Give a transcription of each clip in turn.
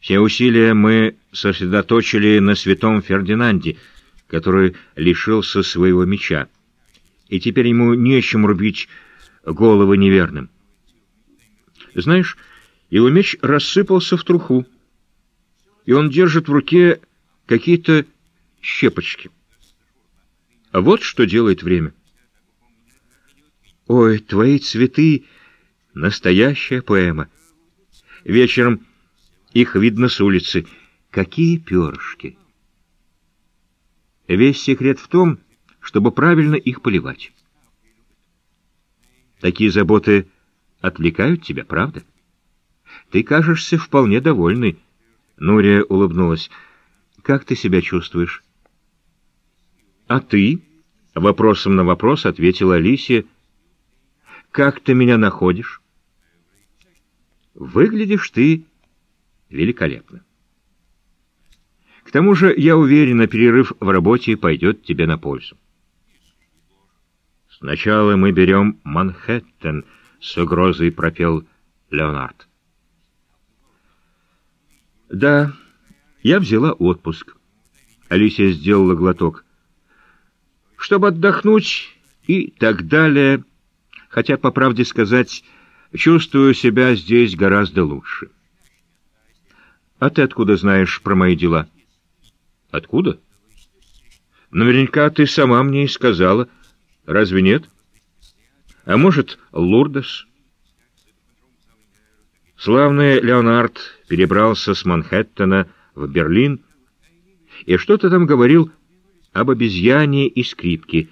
Все усилия мы сосредоточили на святом Фердинанде, который лишился своего меча, и теперь ему нечем рубить головы неверным. Знаешь, его меч рассыпался в труху, и он держит в руке какие-то щепочки. А вот что делает время. Ой, твои цветы — настоящая поэма. Вечером их видно с улицы. Какие перышки! Весь секрет в том, чтобы правильно их поливать. Такие заботы отвлекают тебя, правда? Ты кажешься вполне довольной. Нурия улыбнулась. Как ты себя чувствуешь? А ты? Вопросом на вопрос ответила Алисия. Как ты меня находишь? Выглядишь ты великолепно. К тому же, я уверена, перерыв в работе пойдет тебе на пользу. «Сначала мы берем Манхэттен», — с угрозой пропел Леонард. «Да, я взяла отпуск». Алисия сделала глоток. «Чтобы отдохнуть и так далее, хотя, по правде сказать, чувствую себя здесь гораздо лучше». «А ты откуда знаешь про мои дела?» Откуда? Наверняка ты сама мне и сказала. Разве нет? А может, Лурдес? Славный Леонард перебрался с Манхэттена в Берлин и что-то там говорил об обезьяне и скрипке.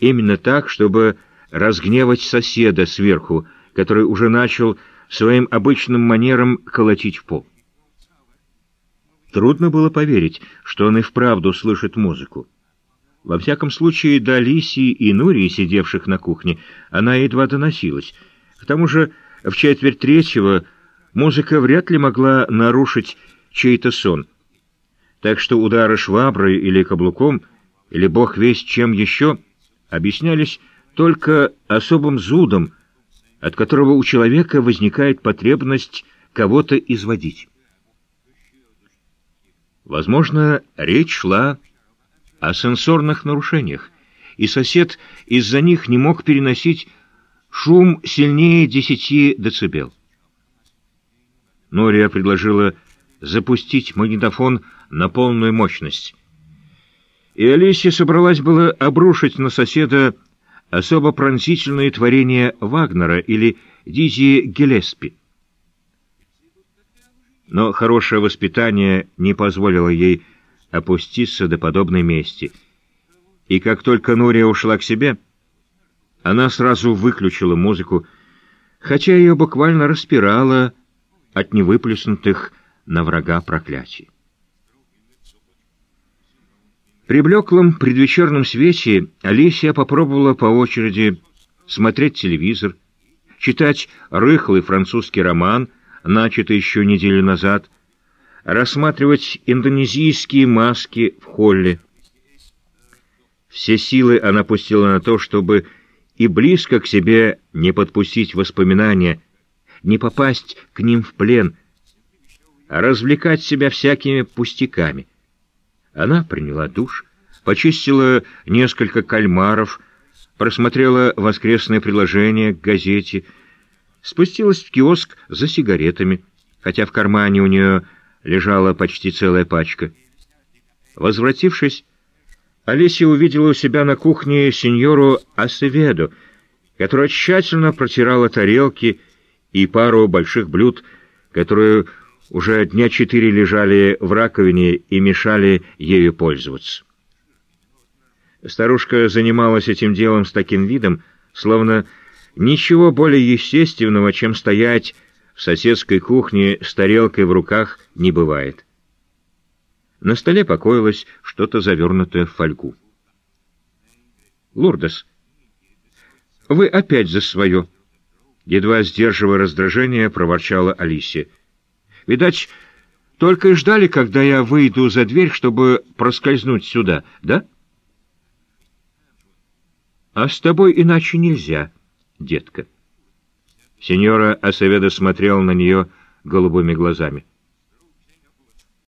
Именно так, чтобы разгневать соседа сверху, который уже начал своим обычным манером колотить в пол. Трудно было поверить, что он и вправду слышит музыку. Во всяком случае, до Лисии и Нурии, сидевших на кухне, она едва доносилась. К тому же, в четверть третьего музыка вряд ли могла нарушить чей-то сон. Так что удары шваброй или каблуком, или бог весть чем еще, объяснялись только особым зудом, от которого у человека возникает потребность кого-то изводить. Возможно, речь шла о сенсорных нарушениях, и сосед из-за них не мог переносить шум сильнее 10 децибел. Нория предложила запустить магнитофон на полную мощность. И Алисия собралась было обрушить на соседа особо пронзительное творение Вагнера или Дизи Гелеспи но хорошее воспитание не позволило ей опуститься до подобной мести. И как только Нурия ушла к себе, она сразу выключила музыку, хотя ее буквально распирало от невыплеснутых на врага проклятий. При блеклом предвечерном свете Алисия попробовала по очереди смотреть телевизор, читать рыхлый французский роман — начато еще неделю назад, рассматривать индонезийские маски в холле. Все силы она пустила на то, чтобы и близко к себе не подпустить воспоминания, не попасть к ним в плен, а развлекать себя всякими пустяками. Она приняла душ, почистила несколько кальмаров, просмотрела воскресное приложение к газете — спустилась в киоск за сигаретами, хотя в кармане у нее лежала почти целая пачка. Возвратившись, Олеся увидела у себя на кухне сеньору Асеведу, которая тщательно протирала тарелки и пару больших блюд, которые уже дня четыре лежали в раковине и мешали ею пользоваться. Старушка занималась этим делом с таким видом, словно Ничего более естественного, чем стоять в соседской кухне с тарелкой в руках, не бывает. На столе покоилось что-то завернутое в фольгу. «Лурдес, вы опять за свое!» Едва сдерживая раздражение, проворчала Алисия. «Видать, только и ждали, когда я выйду за дверь, чтобы проскользнуть сюда, да?» «А с тобой иначе нельзя», детка. Сеньора Асаведа смотрел на нее голубыми глазами.